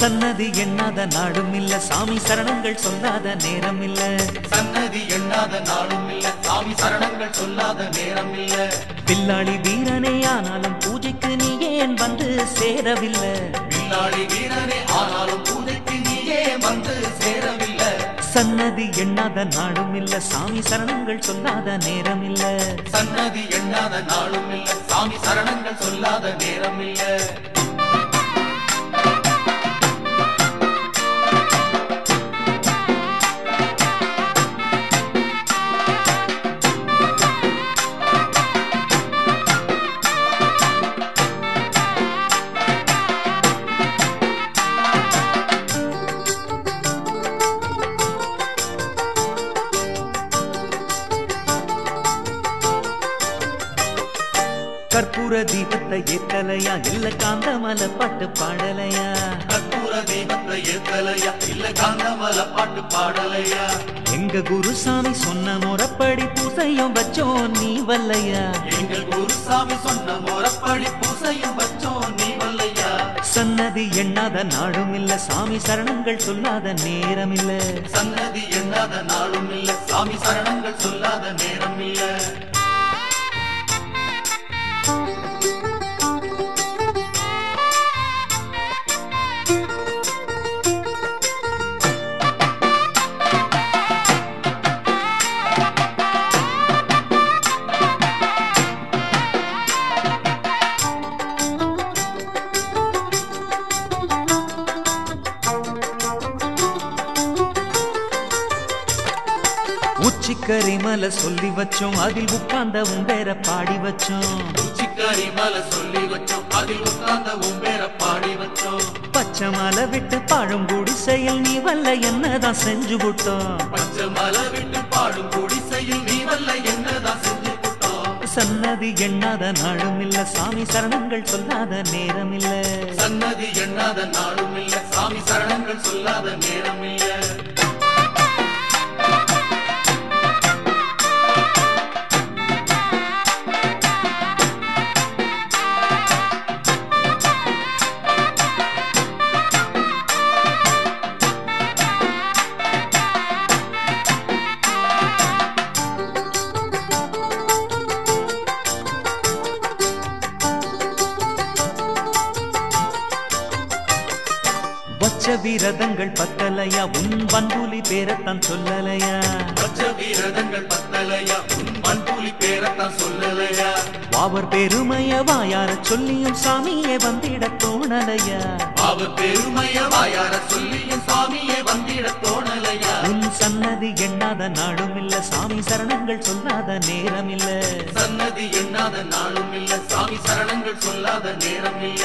சன்னதி எண்ணாத நாடும் இல்ல. சாமி சரணங்கள் சொல்லாத நேரம் இல்ல. சன்னதி எண்ணாத நாளும் இல்ல. சாமி சரணங்கள் சொல்லாத நேரம் இல்ல. பில்லாளி வீரனே ஆனாலும் பூஜைக்கு நீ ஏன் வந்து சேரவில்லை. பில்லாடி வீரனே ஆனாலும் பூஜைக்கு நீயே வந்து சேரவில்லை. சன்னதி எண்ணாத நாடும் இல்ல. சாமி சரணங்கள் சொல்லாத நேரம் இல்ல. சன்னதி எண்ணாத நாளும் இல்ல. சாமி சரணங்கள் சொல்லாத நேரம் இல்ல. கற்பூர தீபத்தை ஏத்தலையா? இல்ல காந்தமல பாட்டு பாடலையா? கற்பூர தெய்வத்தை ஏத்தலையா? இல்ல காந்தமல பாட்டு பாடலையா? எங்க குருசாமி சொன்ன முறப்படி பூசையும் வச்சோம் நீ வல்லையா? எங்கள் குருசாமி சொன்ன முறப்படி பூசையும் வச்சோம் நீ வல்லையா? சன்னதி எண்ணாத நாடும் இல்ல சாமி சரணங்கள் சொல்லாத நேரம் இல்ல. சன்னதி எண்ணாத நாளும் இல்ல சாமி சரணங்கள் சொல்லாத நேரம் இல்ல உச்சிக்கரிமல சொல்லி வச்சோம். அதில் உட்கார்ந்த உம்பேர பாடி வச்சோம். உச்சிக்காரி மலை சொல்லி வச்சோம். அதில் உட்கார்ந்த உம்பேர பாடி வச்சோம். பச்சை மலை விட்டு பழங்குடி செயல் நீ வல்ல என்னதான் செஞ்சு விட்டோம். பச்சை மலை விட்டு பாடும் குடிசையில் நீ வல்ல என்னதான் செஞ்சு சன்னதி எண்ணாத நாடும் இல்ல சாமி சரணங்கள் சொல்லாத நேரம் இல்ல. சன்னதி எண்ணாத நாளும் இல்ல சாமி சரணங்கள் சொல்லாத நேரம் இல்ல. வச்ச விரதங்கள் பத்தலையா? உன் பண்புலி பேரத்தான் சொல்லலையா? பச்சை வீரதங்கள் பத்தலையா? உன் பண்புலி பேரத்தான் சொல்லலையா? வாவர் பெருமைய வாயார சொல்லியும் சாமியே வந்திட தோணலையா? அவர் பெருமைய வாயார சொல்லியும் சாமியே வந்திட தோணலையா? உன் சன்னதி எண்ணாத நாடும் இல்ல சாமி சரணங்கள் சொல்லாத நேரம் இல்ல. சன்னதி எண்ணாத நாளும் இல்ல சாமி சரணங்கள் சொல்லாத நேரம் இல்ல.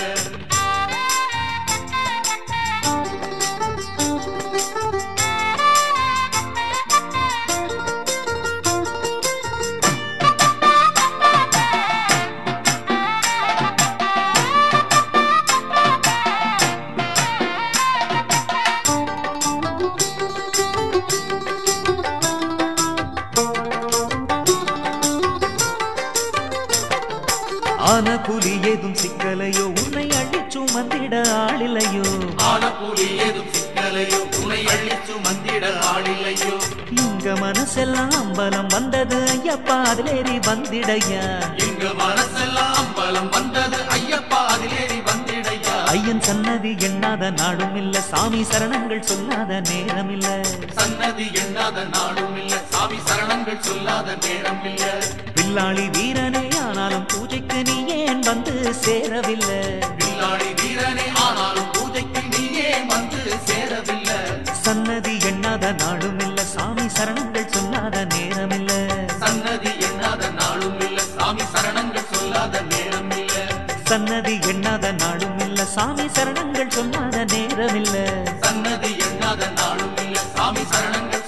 ஆன புலி ஏதும் சிக்கலையோ? உன்னை அள்ளி சுமந்திட ஆளிலையோ ஆன புலி ஏதும் சிக்கலையோ? உனை அள்ளிச்சு மந்திட ஆளில்லையோ? இங்க மனசெல்லாம் அம்பலம் வந்தது ஐயப்பா அதிலேறி வந்திடையா? எங்க மனசெல்லாம் அம்பலம் வந்தது ஐயப்பா அதிலேறி வந்திடையா? ஐயன் சன்னதி எண்ணாத நாடும் இல்ல சாமி சரணங்கள் சொல்லாத நேரம் இல்ல. சன்னதி எண்ணாத நாளும் இல்ல சாமி சரணங்கள் சொல்லாத நேரம் இல்ல. பில்லாளி வீரனே ஆனாலும் பூஜைக்கு நீ சேரவில்லை. பில்லாடி வீரனே ஆனாலும் பூஜைக்கு நீயே வந்து சேரவில்லை. சன்னதி எண்ணாத நாடும் இல்ல. சாமி சரணங்கள் சொல்லாத நேரம் இல்ல. சன்னதி எண்ணாத நாளும் இல்ல. சாமி சரணங்கள் சொல்லாத நேரம் இல்ல. சன்னதி எண்ணாத நாடும் இல்ல. சாமி சரணங்கள் சொல்லாத நேரம் இல்ல. சன்னதி எண்ணாத நாளும் இல்ல. சாமி சரணங்கள்